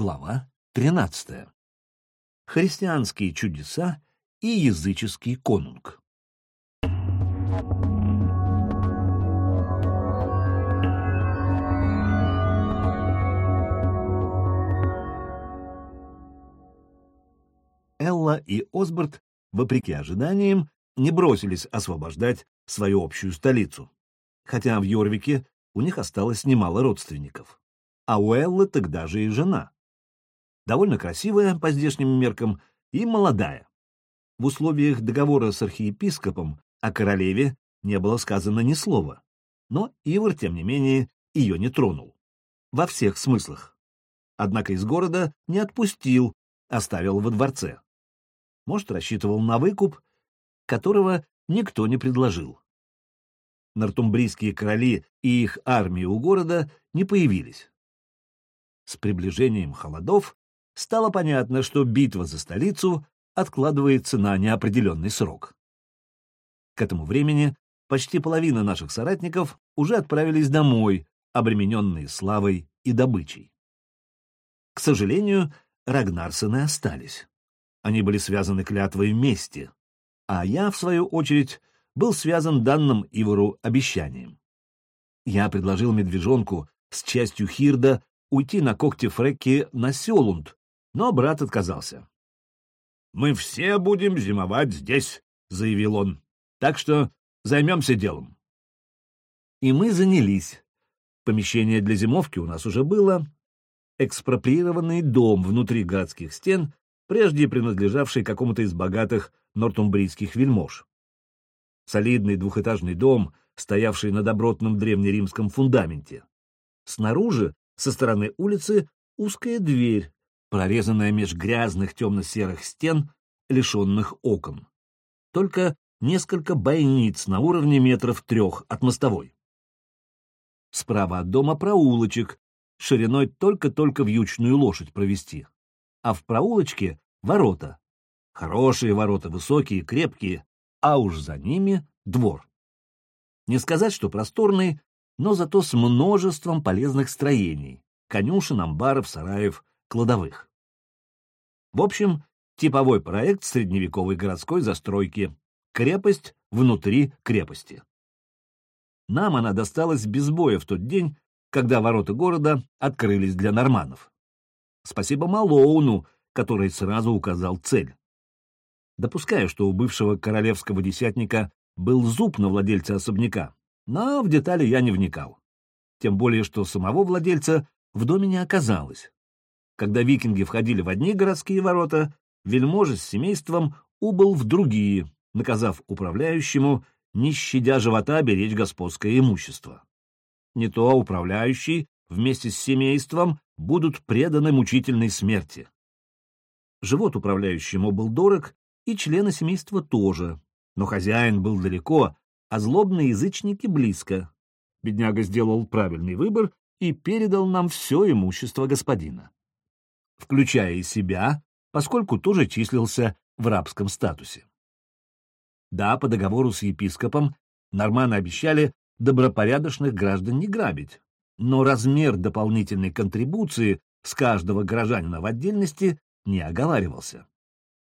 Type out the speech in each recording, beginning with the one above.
Глава 13. Христианские чудеса и языческий конунг. Элла и Осборд, вопреки ожиданиям, не бросились освобождать свою общую столицу, хотя в Йорвике у них осталось немало родственников, а у Эллы тогда же и жена. Довольно красивая по здешним меркам и молодая. В условиях договора с архиепископом о королеве не было сказано ни слова, но Ивар, тем не менее, ее не тронул. Во всех смыслах. Однако из города не отпустил, оставил во дворце. Может, рассчитывал на выкуп, которого никто не предложил. Нортумбрийские короли и их армии у города не появились. С приближением холодов стало понятно, что битва за столицу откладывается на неопределенный срок. К этому времени почти половина наших соратников уже отправились домой, обремененные славой и добычей. К сожалению, Рагнарсены остались. Они были связаны клятвой мести, а я, в свою очередь, был связан данным Ивару обещанием. Я предложил медвежонку с частью Хирда уйти на когти Фрекки на Селунд, но брат отказался. «Мы все будем зимовать здесь», — заявил он, — «так что займемся делом». И мы занялись. Помещение для зимовки у нас уже было. Экспроприированный дом внутри городских стен прежде принадлежавший какому-то из богатых нортумбрийских вельмож. Солидный двухэтажный дом, стоявший на добротном древнеримском фундаменте. Снаружи, со стороны улицы, узкая дверь, прорезанная меж грязных темно-серых стен, лишенных окон. Только несколько бойниц на уровне метров трех от мостовой. Справа от дома проулочек, шириной только-только вьючную лошадь провести а в проулочке — ворота. Хорошие ворота, высокие, крепкие, а уж за ними — двор. Не сказать, что просторный, но зато с множеством полезных строений — конюшен, амбаров, сараев, кладовых. В общем, типовой проект средневековой городской застройки — крепость внутри крепости. Нам она досталась без боя в тот день, когда ворота города открылись для норманов. Спасибо Малоуну, который сразу указал цель. Допускаю, что у бывшего королевского десятника был зуб на владельца особняка, но в детали я не вникал. Тем более, что самого владельца в доме не оказалось. Когда викинги входили в одни городские ворота, вельможа с семейством убыл в другие, наказав управляющему, не щадя живота, беречь господское имущество. Не то управляющий вместе с семейством будут преданы мучительной смерти. Живот управляющему был дорог, и члены семейства тоже, но хозяин был далеко, а злобные язычники близко. Бедняга сделал правильный выбор и передал нам все имущество господина, включая и себя, поскольку тоже числился в рабском статусе. Да, по договору с епископом норманы обещали добропорядочных граждан не грабить, но размер дополнительной контрибуции с каждого горожанина в отдельности не оговаривался.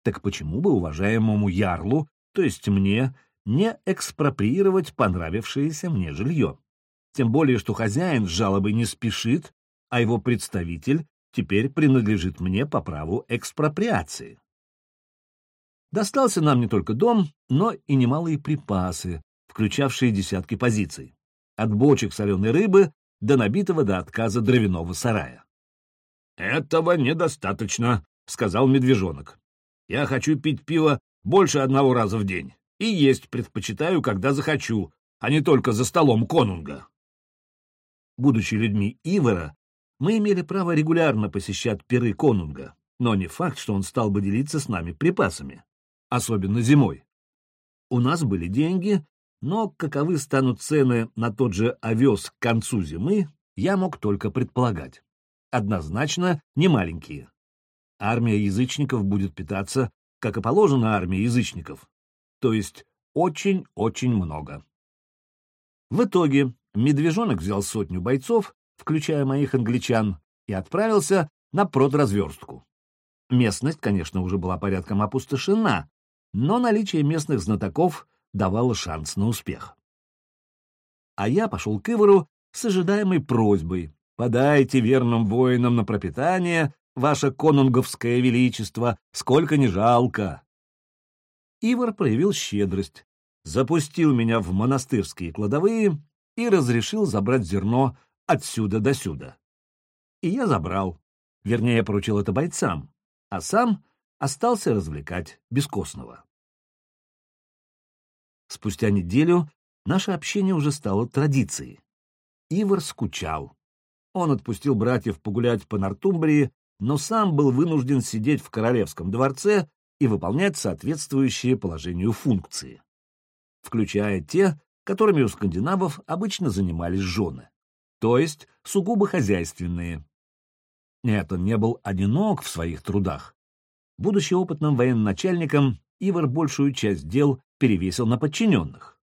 Так почему бы уважаемому ярлу, то есть мне, не экспроприировать понравившееся мне жилье? Тем более, что хозяин с жалобой не спешит, а его представитель теперь принадлежит мне по праву экспроприации. Достался нам не только дом, но и немалые припасы, включавшие десятки позиций. От бочек соленой рыбы до набитого до отказа дровяного сарая. «Этого недостаточно», — сказал медвежонок. «Я хочу пить пиво больше одного раза в день, и есть предпочитаю, когда захочу, а не только за столом конунга». Будучи людьми Ивара, мы имели право регулярно посещать пиры конунга, но не факт, что он стал бы делиться с нами припасами, особенно зимой. У нас были деньги, но каковы станут цены на тот же овес к концу зимы, я мог только предполагать. Однозначно не маленькие. Армия язычников будет питаться, как и положено армии язычников, то есть очень-очень много. В итоге медвежонок взял сотню бойцов, включая моих англичан, и отправился на продразверстку. Местность, конечно, уже была порядком опустошена, но наличие местных знатоков давало шанс на успех. А я пошел к Ивору с ожидаемой просьбой «Подайте верным воинам на пропитание, ваше конунговское величество, сколько не жалко». Ивар проявил щедрость, запустил меня в монастырские кладовые и разрешил забрать зерно отсюда до сюда. И я забрал, вернее, поручил это бойцам, а сам остался развлекать Бескостного. Спустя неделю наше общение уже стало традицией. Ивар скучал. Он отпустил братьев погулять по Нортумбрии, но сам был вынужден сидеть в королевском дворце и выполнять соответствующие положению функции, включая те, которыми у скандинавов обычно занимались жены, то есть сугубо хозяйственные. Нет, он не был одинок в своих трудах. Будучи опытным военачальником, Ивар большую часть дел перевесил на подчиненных.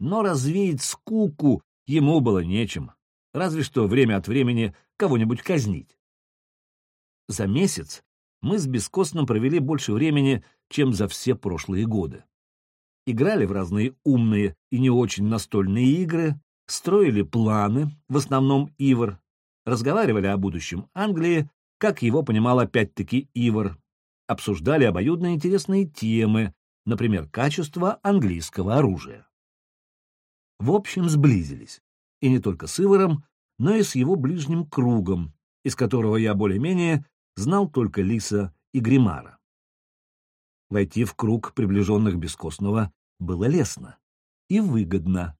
Но развеять скуку ему было нечем, разве что время от времени кого-нибудь казнить. За месяц мы с Бескостным провели больше времени, чем за все прошлые годы. Играли в разные умные и не очень настольные игры, строили планы, в основном Ивар, разговаривали о будущем Англии, как его понимал опять-таки Ивар, обсуждали обоюдно интересные темы, например, качество английского оружия. В общем, сблизились, и не только с Иваром, но и с его ближним кругом, из которого я более-менее знал только Лиса и Гримара. Войти в круг приближенных Бескостного было лестно и выгодно.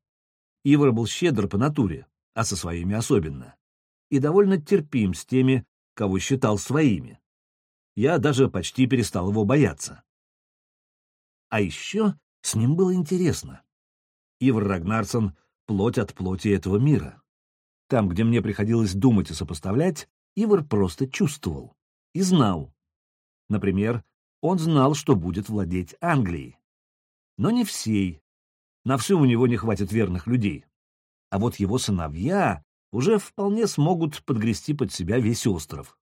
Ивар был щедр по натуре, а со своими особенно, и довольно терпим с теми, кого считал своими. Я даже почти перестал его бояться. А еще с ним было интересно. Ивар Рагнарсон — плоть от плоти этого мира. Там, где мне приходилось думать и сопоставлять, Ивар просто чувствовал и знал. Например, он знал, что будет владеть Англией. Но не всей. На всю у него не хватит верных людей. А вот его сыновья уже вполне смогут подгрести под себя весь остров.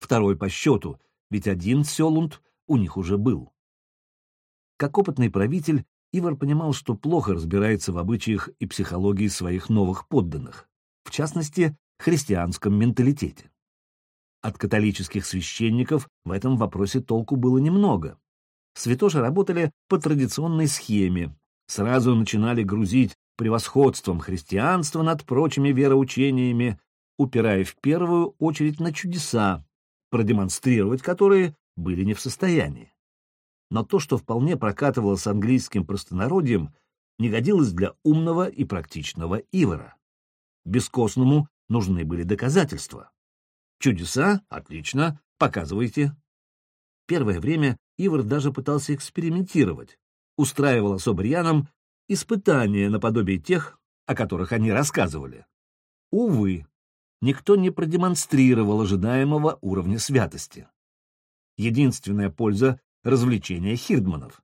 Второй по счету, ведь один Селунд у них уже был. Как опытный правитель, Ивар понимал, что плохо разбирается в обычаях и психологии своих новых подданных, в частности, христианском менталитете. От католических священников в этом вопросе толку было немного. Святоши работали по традиционной схеме, сразу начинали грузить превосходством христианства над прочими вероучениями, упирая в первую очередь на чудеса, продемонстрировать которые были не в состоянии. Но то, что вполне прокатывало с английским простонародьем, не годилось для умного и практичного Ивара. Бескосному нужны были доказательства. Чудеса? Отлично. Показывайте. Первое время Ивар даже пытался экспериментировать. Устраивал особрьянам испытания наподобие тех, о которых они рассказывали. Увы, никто не продемонстрировал ожидаемого уровня святости. Единственная польза — развлечения хирдманов.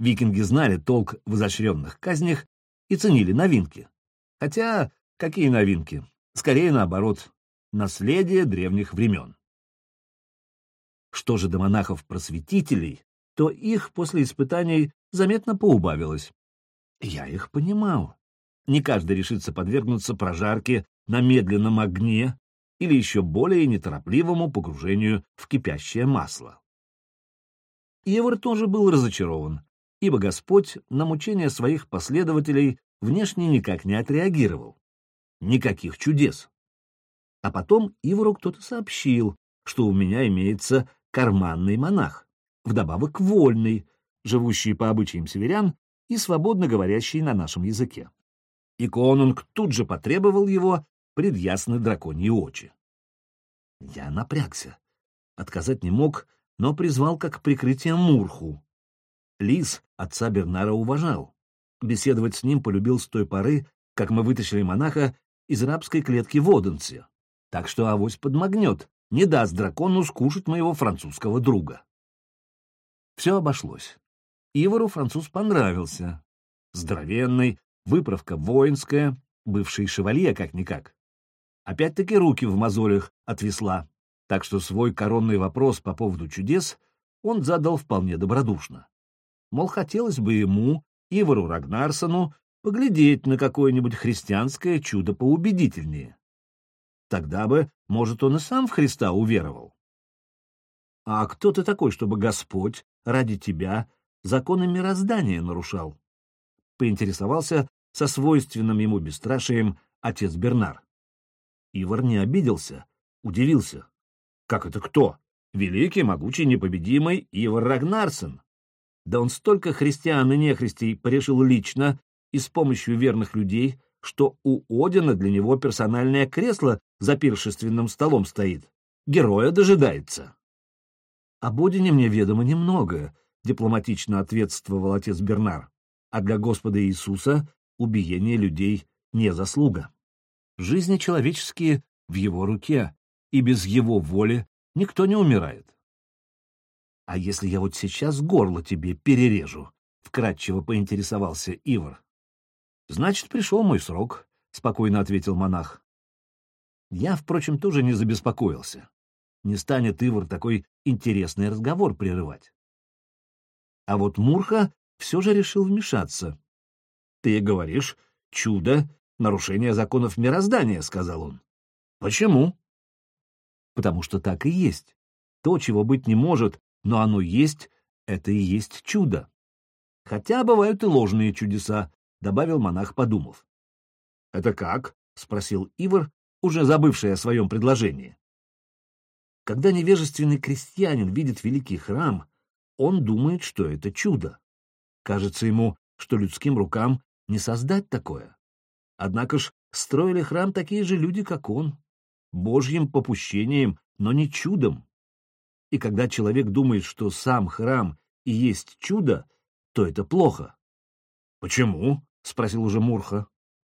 Викинги знали толк в изощренных казнях и ценили новинки. Хотя, какие новинки? Скорее наоборот, наследие древних времен. Что же до монахов-просветителей, то их после испытаний заметно поубавилось. Я их понимал. Не каждый решится подвергнуться прожарке на медленном огне или еще более неторопливому погружению в кипящее масло. Евр тоже был разочарован, ибо Господь на мучения своих последователей внешне никак не отреагировал. Никаких чудес. А потом Ивору кто-то сообщил, что у меня имеется карманный монах, вдобавок вольный, живущий по обычаям северян и свободно говорящий на нашем языке. И конунг тут же потребовал его пред ясны драконьи очи. Я напрягся. Отказать не мог, но призвал как прикрытие Мурху. Лис отца Бернара уважал. Беседовать с ним полюбил с той поры, как мы вытащили монаха из рабской клетки в Оденсе так что авось подмагнет, не даст дракону скушать моего французского друга. Все обошлось. Ивару француз понравился. Здоровенный, выправка воинская, бывший шевалье как-никак. Опять-таки руки в мозолях отвисла. так что свой коронный вопрос по поводу чудес он задал вполне добродушно. Мол, хотелось бы ему, Ивару Рагнарсону, поглядеть на какое-нибудь христианское чудо поубедительнее. Тогда бы, может, он и сам в Христа уверовал. А кто ты такой, чтобы Господь ради тебя законы мироздания нарушал? Поинтересовался со свойственным ему бесстрашием отец Бернар. Ивар не обиделся, удивился. Как это кто? Великий, могучий, непобедимый Ивар Рагнарсон. Да он столько христиан и нехристей порешил лично и с помощью верных людей, что у Одина для него персональное кресло за пиршественным столом стоит. Героя дожидается. Об Одине мне ведомо немного, — дипломатично ответствовал отец Бернар. А для Господа Иисуса убиение людей не заслуга. Жизни человеческие в его руке, и без его воли никто не умирает. — А если я вот сейчас горло тебе перережу? — вкратчиво поинтересовался Ивар. — Значит, пришел мой срок, — спокойно ответил монах. Я, впрочем, тоже не забеспокоился. Не станет Ивар такой интересный разговор прерывать. А вот Мурха все же решил вмешаться. — Ты говоришь, чудо, нарушение законов мироздания, — сказал он. — Почему? — Потому что так и есть. То, чего быть не может, но оно есть, это и есть чудо. Хотя бывают и ложные чудеса, — добавил монах, подумав. — Это как? — спросил Ивар, уже забывший о своем предложении. Когда невежественный крестьянин видит великий храм, он думает, что это чудо. Кажется ему, что людским рукам не создать такое. Однако ж строили храм такие же люди, как он, божьим попущением, но не чудом. И когда человек думает, что сам храм и есть чудо, то это плохо. — Почему? — спросил уже Мурха.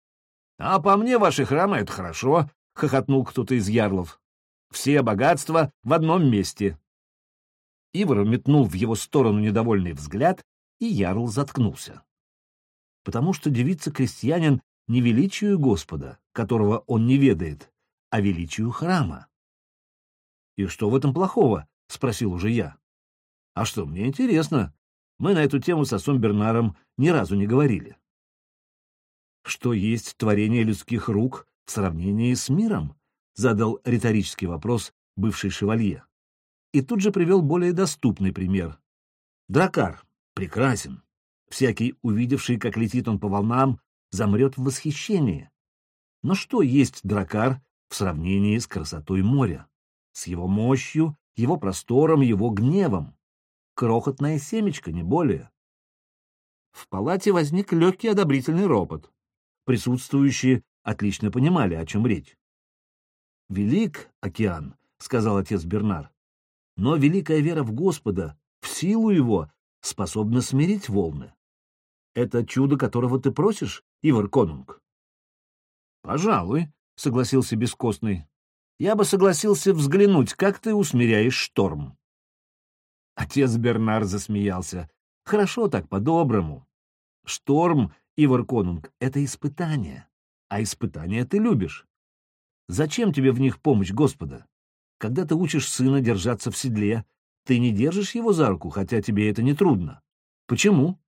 — А по мне ваши храмы — это хорошо, — хохотнул кто-то из ярлов. — Все богатства в одном месте. Ивар метнул в его сторону недовольный взгляд, и ярл заткнулся. Потому что девица-крестьянин не величию Господа, которого он не ведает, а величию храма. — И что в этом плохого? — спросил уже я. — А что, мне интересно. Мы на эту тему с отцом Бернаром ни разу не говорили. Что есть творение людских рук в сравнении с миром? — задал риторический вопрос бывший шевалье и тут же привел более доступный пример. Дракар прекрасен. Всякий, увидевший, как летит он по волнам, замрет в восхищении. Но что есть дракар в сравнении с красотой моря? С его мощью, его простором, его гневом? Крохотная семечко, не более. В палате возник легкий одобрительный ропот. Присутствующие отлично понимали, о чем речь. «Велик океан», — сказал отец Бернар, но великая вера в Господа, в силу Его, способна смирить волны. Это чудо, которого ты просишь, Ивар Конунг? — Пожалуй, — согласился Бескостный. — Я бы согласился взглянуть, как ты усмиряешь шторм. Отец Бернар засмеялся. — Хорошо так, по-доброму. Шторм, Ивар Конунг, — это испытание, а испытания ты любишь. Зачем тебе в них помощь Господа? Когда ты учишь сына держаться в седле, ты не держишь его за руку, хотя тебе это не трудно. Почему?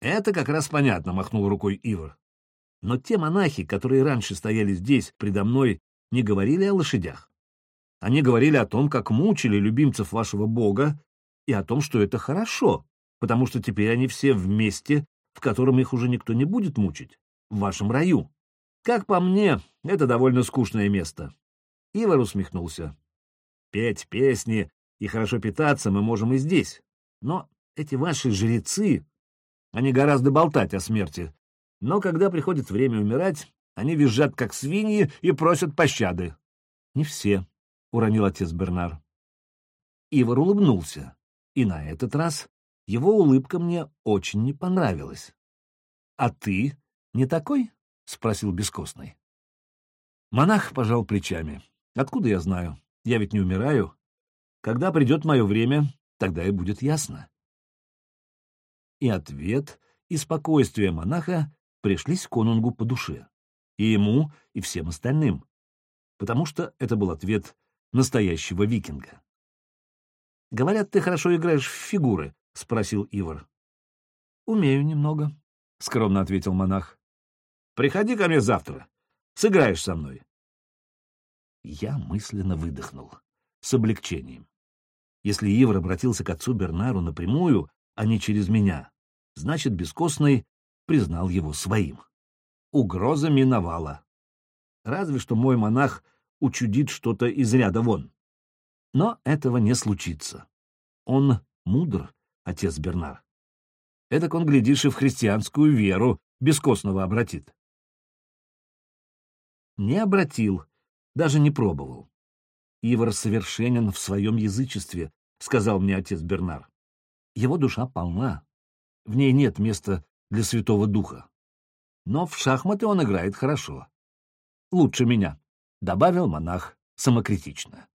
Это как раз понятно, махнул рукой Ивар. Но те монахи, которые раньше стояли здесь, предо мной, не говорили о лошадях. Они говорили о том, как мучили любимцев вашего бога, и о том, что это хорошо, потому что теперь они все вместе, в котором их уже никто не будет мучить, в вашем раю. Как по мне, это довольно скучное место. Ивар усмехнулся. Петь песни и хорошо питаться мы можем и здесь. Но эти ваши жрецы, они гораздо болтать о смерти. Но когда приходит время умирать, они визжат, как свиньи, и просят пощады. — Не все, — уронил отец Бернар. Ивар улыбнулся, и на этот раз его улыбка мне очень не понравилась. — А ты не такой? — спросил Бескостный. Монах пожал плечами. — Откуда я знаю? Я ведь не умираю. Когда придет мое время, тогда и будет ясно. И ответ, и спокойствие монаха пришлись конунгу по душе. И ему, и всем остальным. Потому что это был ответ настоящего викинга. «Говорят, ты хорошо играешь в фигуры», — спросил Ивар. «Умею немного», — скромно ответил монах. «Приходи ко мне завтра. Сыграешь со мной». Я мысленно выдохнул. С облегчением. Если Ивар обратился к отцу Бернару напрямую, а не через меня, значит, Бескостный признал его своим. Угроза миновала. Разве что мой монах учудит что-то из ряда вон. Но этого не случится. Он мудр, отец Бернар. Эдак он, глядишь, и в христианскую веру бескостного обратит. Не обратил, даже не пробовал. Ивар совершенен в своем язычестве, — сказал мне отец Бернар. Его душа полна. В ней нет места для Святого Духа. Но в шахматы он играет хорошо. Лучше меня, — добавил монах самокритично.